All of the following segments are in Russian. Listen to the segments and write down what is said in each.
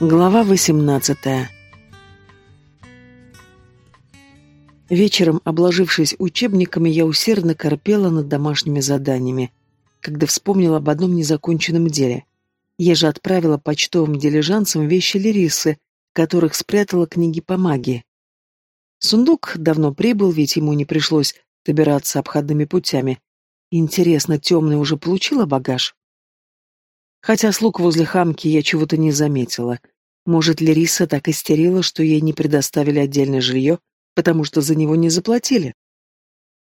Глава 18 Вечером, обложившись учебниками, я усердно корпела над домашними заданиями, когда вспомнила об одном незаконченном деле. Я же отправила почтовым дилижансом вещи Лерисы, которых спрятала книги по магии. Сундук давно прибыл, ведь ему не пришлось добираться обходными путями. Интересно, темная уже получила багаж? Хотя слуг возле хамки я чего-то не заметила. Может, Лериса так истерила, что ей не предоставили отдельное жилье, потому что за него не заплатили?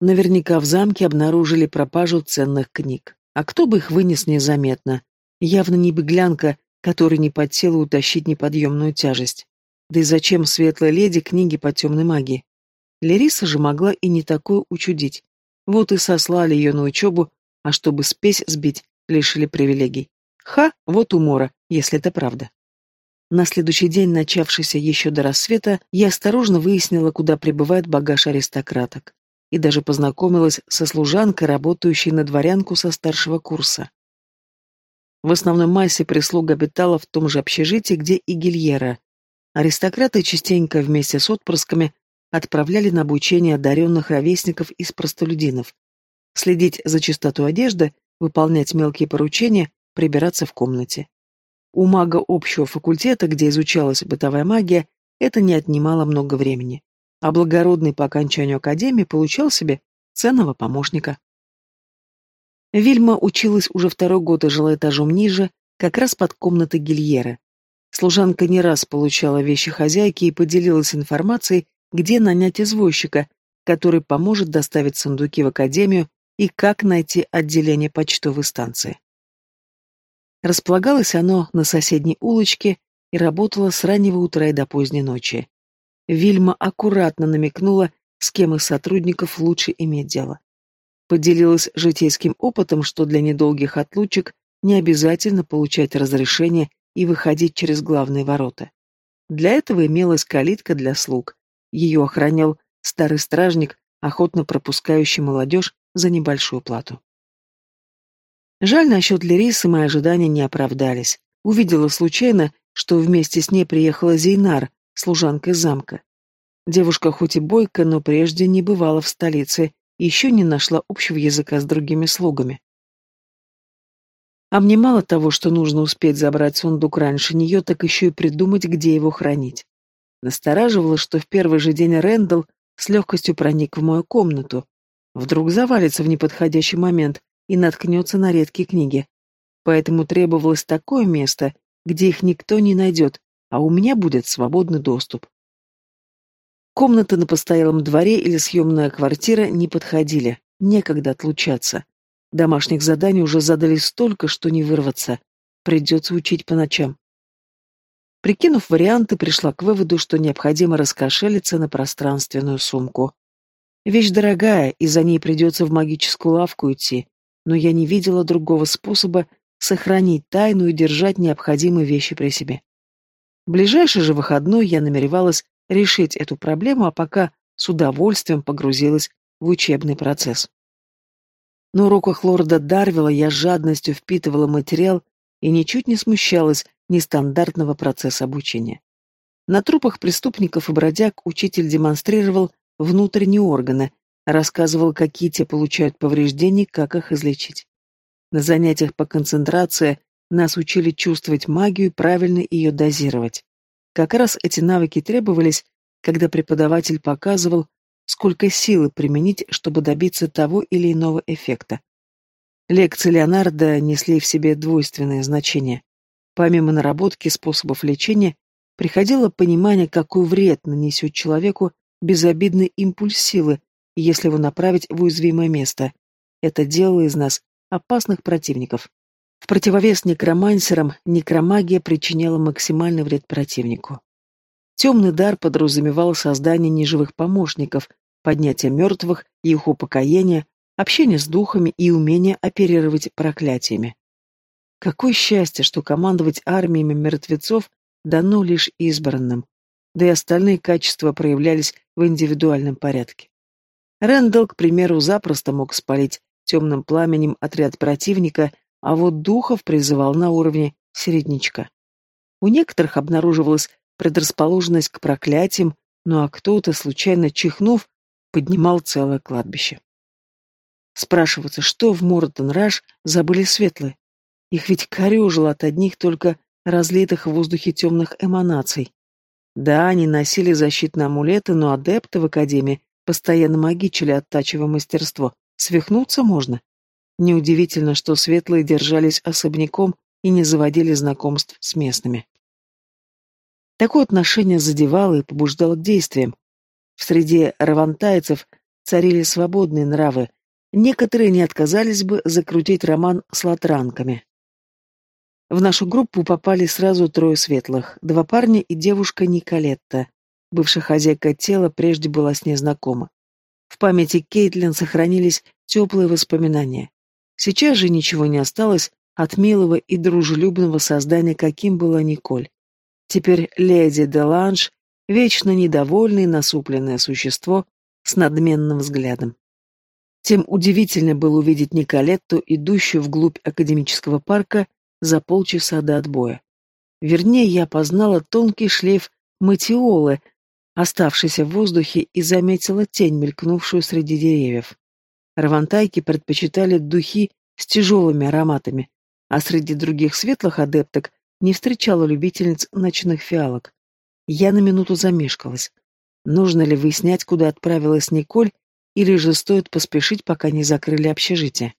Наверняка в замке обнаружили пропажу ценных книг. А кто бы их вынес незаметно? Явно не беглянка, которой не под силу утащить неподъемную тяжесть. Да и зачем светлой леди книги по темной магии? Лериса же могла и не такое учудить. Вот и сослали ее на учебу, а чтобы спесь сбить, лишили привилегий. Ха, вот умора, если это правда. На следующий день, начавшийся еще до рассвета, я осторожно выяснила, куда прибывает багаж аристократок. И даже познакомилась со служанкой, работающей на дворянку со старшего курса. В основной массе прислуга обитала в том же общежитии, где и Гильера. Аристократы частенько вместе с отпрысками отправляли на обучение одаренных ровесников из простолюдинов. Следить за чистотой одежды, выполнять мелкие поручения, прибираться в комнате. У мага общего факультета, где изучалась бытовая магия, это не отнимало много времени. А благородный по окончанию академии получал себе ценного помощника. Вильма училась уже второй год и жила этажом ниже, как раз под комнатой Гильера. Служанка не раз получала вещи хозяйки и поделилась информацией, где нанять извозчика, который поможет доставить сундуки в академию и как найти отделение почтовой станции. Располагалось оно на соседней улочке и работало с раннего утра и до поздней ночи. Вильма аккуратно намекнула, с кем из сотрудников лучше иметь дело. Поделилась житейским опытом, что для недолгих отлучек не обязательно получать разрешение и выходить через главные ворота. Для этого имелась калитка для слуг. Ее охранял старый стражник, охотно пропускающий молодежь за небольшую плату. Жаль, насчет Лерисы мои ожидания не оправдались. Увидела случайно, что вместе с ней приехала Зейнар, служанка замка. Девушка хоть и бойка, но прежде не бывала в столице и еще не нашла общего языка с другими слугами. А мне мало того, что нужно успеть забрать сундук раньше нее, так еще и придумать, где его хранить. Настораживало, что в первый же день Рэндалл с легкостью проник в мою комнату. Вдруг завалится в неподходящий момент, и наткнется на редкие книги. Поэтому требовалось такое место, где их никто не найдет, а у меня будет свободный доступ. Комната на постоялом дворе или съемная квартира не подходили, некогда отлучаться. Домашних заданий уже задали столько, что не вырваться. Придется учить по ночам. Прикинув варианты, пришла к выводу, что необходимо раскошелиться на пространственную сумку. Вещь дорогая, и за ней придется в магическую лавку идти, но я не видела другого способа сохранить тайну и держать необходимые вещи при себе. В ближайший же выходной я намеревалась решить эту проблему, а пока с удовольствием погрузилась в учебный процесс. На уроках лорда Дарвила я жадностью впитывала материал и ничуть не смущалась нестандартного процесса обучения. На трупах преступников и бродяг учитель демонстрировал внутренние органы, Рассказывал, какие те получают повреждения, как их излечить. На занятиях по концентрации нас учили чувствовать магию и правильно ее дозировать. Как раз эти навыки требовались, когда преподаватель показывал, сколько силы применить, чтобы добиться того или иного эффекта. Лекции Леонардо несли в себе двойственное значение. Помимо наработки способов лечения, приходило понимание, какой вред нанесет человеку безобидный импульс силы, если его направить в уязвимое место. Это делало из нас опасных противников. В противовес некромансерам некромагия причиняла максимальный вред противнику. Темный дар подразумевал создание неживых помощников, поднятие мертвых и их упокоение, общение с духами и умение оперировать проклятиями. Какое счастье, что командовать армиями мертвецов дано лишь избранным, да и остальные качества проявлялись в индивидуальном порядке. Рэндалл, к примеру, запросто мог спалить темным пламенем отряд противника, а вот духов призывал на уровне середнячка. У некоторых обнаруживалась предрасположенность к проклятиям, ну а кто-то, случайно чихнув, поднимал целое кладбище. Спрашиваться, что в Мортон-Раш забыли светлые? Их ведь корежило от одних только разлитых в воздухе темных эманаций. Да, они носили защитные амулеты, но адепты в Академии постоянно магичили, оттачивая мастерство. Свихнуться можно. Неудивительно, что светлые держались особняком и не заводили знакомств с местными. Такое отношение задевало и побуждало к действиям. В среде равантайцев царили свободные нравы, некоторые не отказались бы закрутить роман с латранками. В нашу группу попали сразу трое светлых, два парня и девушка Николетта. Бывшая хозяйка тела прежде была с ней знакома. В памяти Кейтлин сохранились теплые воспоминания. Сейчас же ничего не осталось от милого и дружелюбного создания, каким была Николь. Теперь леди Деланж, вечно недовольное насупленное существо с надменным взглядом. Тем удивительно было увидеть Николетту, идущую вглубь академического парка за полчаса до отбоя. Вернее, я познала тонкий шлейф матиолы, оставшийся в воздухе, и заметила тень, мелькнувшую среди деревьев. Равантайки предпочитали духи с тяжелыми ароматами, а среди других светлых адепток не встречала любительниц ночных фиалок. Я на минуту замешкалась. Нужно ли выяснять, куда отправилась Николь, или же стоит поспешить, пока не закрыли общежитие?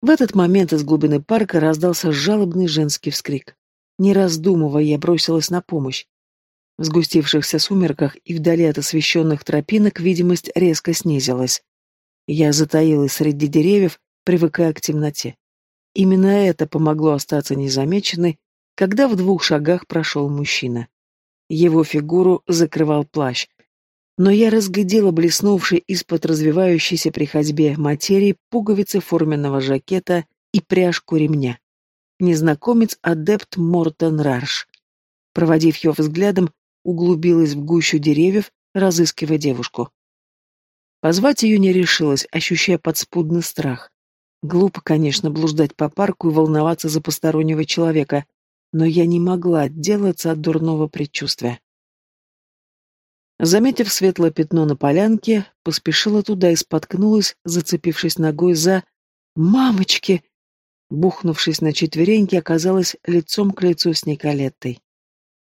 В этот момент из глубины парка раздался жалобный женский вскрик. Не раздумывая, я бросилась на помощь. В сгустившихся сумерках и вдали от освещенных тропинок видимость резко снизилась. Я затаилась среди деревьев, привыкая к темноте. Именно это помогло остаться незамеченной, когда в двух шагах прошел мужчина. Его фигуру закрывал плащ, но я разглядела блеснувший из-под развивающейся при ходьбе материи пуговицы форменного жакета и пряжку ремня. Незнакомец-адепт Мортон Рарш. Проводив ее взглядом, углубилась в гущу деревьев, разыскивая девушку. Позвать ее не решилась, ощущая подспудный страх. Глупо, конечно, блуждать по парку и волноваться за постороннего человека, но я не могла отделаться от дурного предчувствия. Заметив светлое пятно на полянке, поспешила туда и споткнулась, зацепившись ногой за... «Мамочки!» Бухнувшись на четвереньки, оказалась лицом к лицу с Николеттой.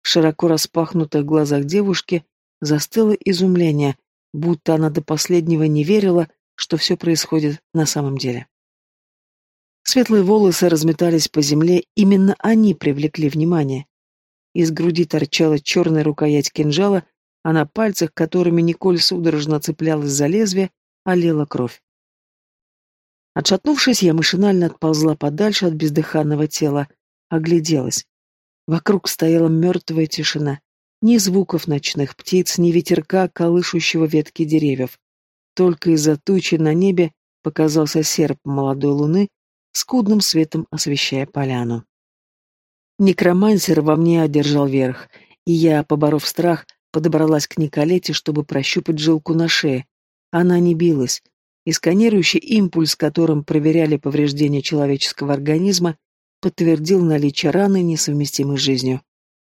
В широко распахнутых глазах девушки застыло изумление, будто она до последнего не верила, что все происходит на самом деле. Светлые волосы разметались по земле, именно они привлекли внимание. Из груди торчала черная рукоять кинжала, а на пальцах, которыми Николь судорожно цеплялась за лезвие, олела кровь. Отшатнувшись, я машинально отползла подальше от бездыханного тела, огляделась. Вокруг стояла мертвая тишина. Ни звуков ночных птиц, ни ветерка, колышущего ветки деревьев. Только из-за тучи на небе показался серп молодой луны, скудным светом освещая поляну. Некромансер во мне одержал верх, и я, поборов страх, Подобралась к Николете, чтобы прощупать жилку на шее. Она не билась, и сканирующий импульс, которым проверяли повреждения человеческого организма, подтвердил наличие раны, несовместимой с жизнью.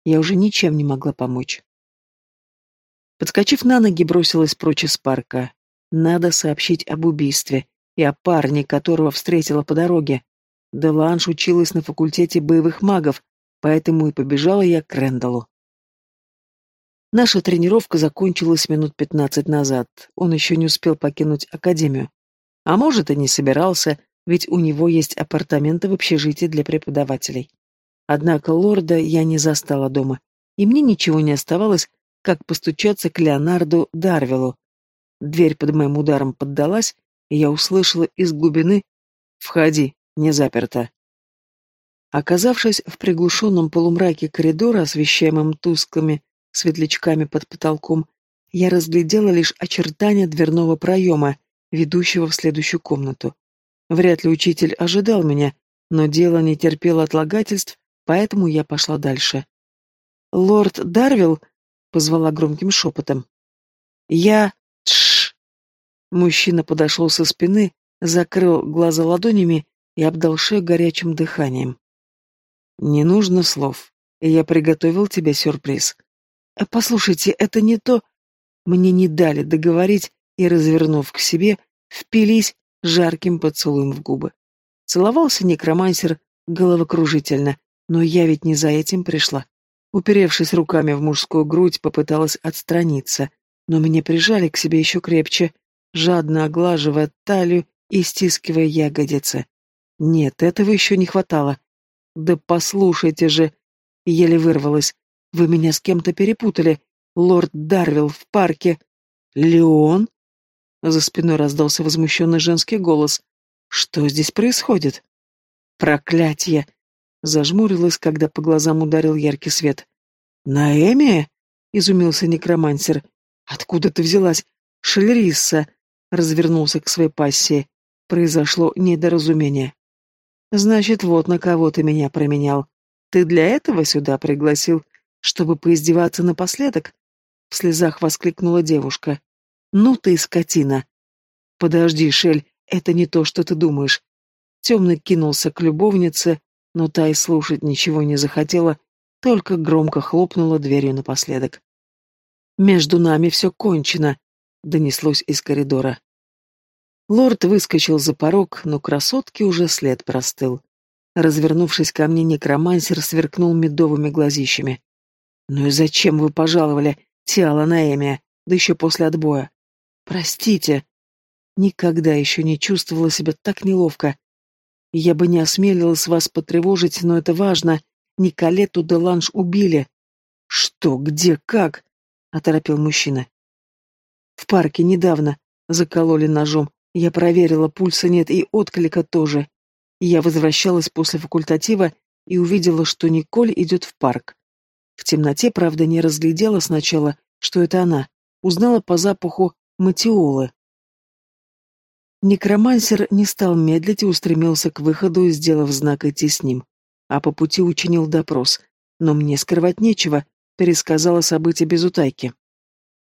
Я уже ничем не могла помочь. Подскочив на ноги, бросилась прочь из парка. Надо сообщить об убийстве и о парне, которого встретила по дороге. Деланж училась на факультете боевых магов, поэтому и побежала я к Рэндаллу. Наша тренировка закончилась минут пятнадцать назад. Он еще не успел покинуть академию. А может, и не собирался, ведь у него есть апартаменты в общежитии для преподавателей. Однако лорда я не застала дома, и мне ничего не оставалось, как постучаться к Леонарду Дарвилу. Дверь под моим ударом поддалась, и я услышала из глубины «Входи, не заперто». Оказавшись в приглушенном полумраке коридора, освещаемом тусклыми светлячками под потолком, я разглядела лишь очертания дверного проема, ведущего в следующую комнату. Вряд ли учитель ожидал меня, но дело не терпело отлагательств, поэтому я пошла дальше. «Лорд Дарвилл?» — позвала громким шепотом. «Я... Тш!» Мужчина подошел со спины, закрыл глаза ладонями и обдал шею горячим дыханием. «Не нужно слов. Я приготовил тебе сюрприз. А послушайте, это не то. Мне не дали договорить и, развернув к себе, впились жарким поцелуем в губы. Целовался некромансер головокружительно, но я ведь не за этим пришла. Уперевшись руками в мужскую грудь, попыталась отстраниться, но меня прижали к себе еще крепче, жадно оглаживая талию и стискивая ягодицы. Нет, этого еще не хватало. Да послушайте же, еле вырвалась. Вы меня с кем-то перепутали. Лорд Дарвилл в парке. Леон? За спиной раздался возмущенный женский голос. Что здесь происходит? Проклятье! Зажмурилась, когда по глазам ударил яркий свет. «Наэми?» — изумился некромансер. «Откуда ты взялась?» «Шельрисса!» — развернулся к своей пассии. Произошло недоразумение. «Значит, вот на кого ты меня променял. Ты для этого сюда пригласил, чтобы поиздеваться напоследок?» В слезах воскликнула девушка. «Ну ты скотина!» «Подожди, Шель, это не то, что ты думаешь». Темный кинулся к любовнице, но та и слушать ничего не захотела, только громко хлопнула дверью напоследок. «Между нами все кончено», — донеслось из коридора. Лорд выскочил за порог, но красотке уже след простыл. Развернувшись ко мне, некромансер сверкнул медовыми глазищами. «Ну и зачем вы пожаловали, Тиала Наэмия, да еще после отбоя? Простите. Никогда еще не чувствовала себя так неловко. Я бы не осмелилась вас потревожить, но это важно. Николетту де Ланж убили. Что, где, как? Оторопил мужчина. В парке недавно. Закололи ножом. Я проверила, пульса нет и отклика тоже. Я возвращалась после факультатива и увидела, что Николь идет в парк. В темноте, правда, не разглядела сначала, что это она. Узнала по запаху матиолы. Некромансер не стал медлить и устремился к выходу, сделав знак идти с ним. А по пути учинил допрос. Но мне скрывать нечего, пересказала события без утайки.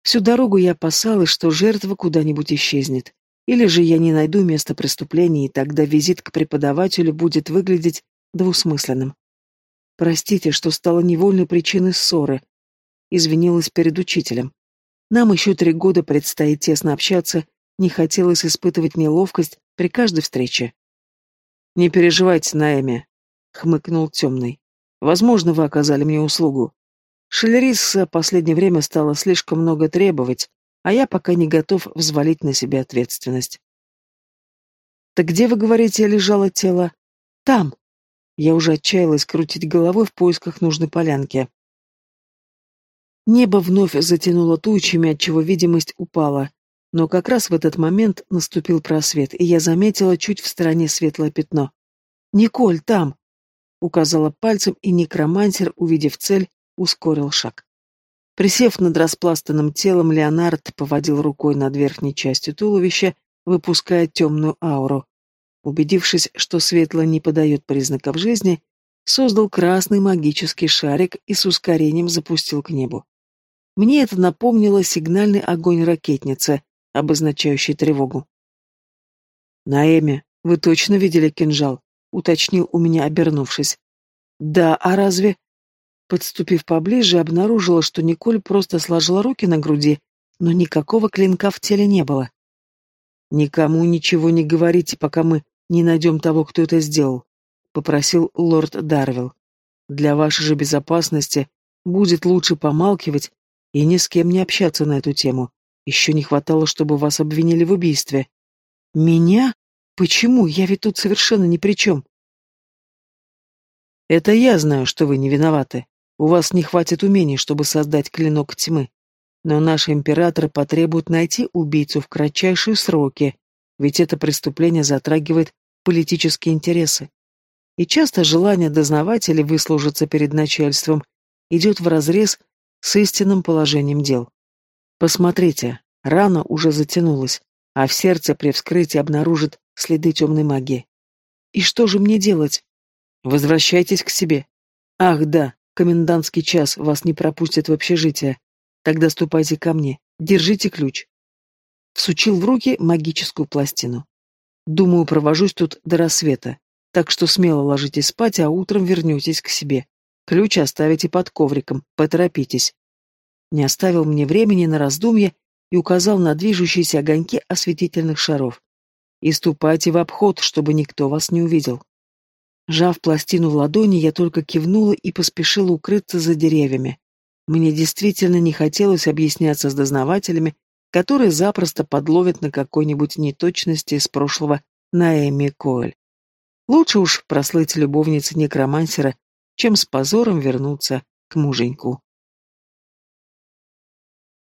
Всю дорогу я опасалась, что жертва куда-нибудь исчезнет. Или же я не найду место преступления, и тогда визит к преподавателю будет выглядеть двусмысленным. Простите, что стало невольной причиной ссоры. Извинилась перед учителем. Нам еще три года предстоит тесно общаться, не хотелось испытывать неловкость при каждой встрече. «Не переживайте, Наэми», — хмыкнул темный. «Возможно, вы оказали мне услугу. Шелерис в последнее время стало слишком много требовать, а я пока не готов взвалить на себя ответственность». «Так где, вы говорите, лежало тело?» «Там». Я уже отчаялась крутить головой в поисках нужной полянки. Небо вновь затянуло тучами, отчего видимость упала. Но как раз в этот момент наступил просвет, и я заметила чуть в стороне светлое пятно. «Николь, там!» — указала пальцем, и некромантер, увидев цель, ускорил шаг. Присев над распластанным телом, Леонард поводил рукой над верхней частью туловища, выпуская темную ауру. Убедившись, что светло не подает признаков жизни, создал красный магический шарик и с ускорением запустил к небу. Мне это напомнило сигнальный огонь ракетницы, обозначающий тревогу. «Наэми, вы точно видели кинжал?» — уточнил у меня, обернувшись. «Да, а разве...» Подступив поближе, обнаружила, что Николь просто сложила руки на груди, но никакого клинка в теле не было. «Никому ничего не говорите, пока мы не найдем того, кто это сделал», — попросил лорд Дарвилл. «Для вашей же безопасности будет лучше помалкивать и ни с кем не общаться на эту тему. Еще не хватало, чтобы вас обвинили в убийстве. Меня? Почему? Я ведь тут совершенно ни при чем. Это я знаю, что вы не виноваты. У вас не хватит умений, чтобы создать клинок тьмы. Но наши императоры потребуют найти убийцу в кратчайшие сроки, ведь это преступление затрагивает политические интересы. И часто желание дознавателей выслужиться перед начальством идет вразрез с истинным положением дел. Посмотрите, рана уже затянулась, а в сердце при вскрытии обнаружит следы темной магии. И что же мне делать? Возвращайтесь к себе. Ах, да, комендантский час вас не пропустят в общежитие. Тогда ступайте ко мне, держите ключ. Всучил в руки магическую пластину. Думаю, провожусь тут до рассвета, так что смело ложитесь спать, а утром вернетесь к себе. Ключ оставите под ковриком, поторопитесь. Не оставил мне времени на раздумье и указал на движущиеся огоньки осветительных шаров. И ступайте в обход, чтобы никто вас не увидел. Жав пластину в ладони, я только кивнула и поспешила укрыться за деревьями. Мне действительно не хотелось объясняться с дознавателями, которые запросто подловят на какой-нибудь неточности из прошлого Наэми Коэль. Лучше уж прослыть любовницей некромансера, чем с позором вернуться к муженьку.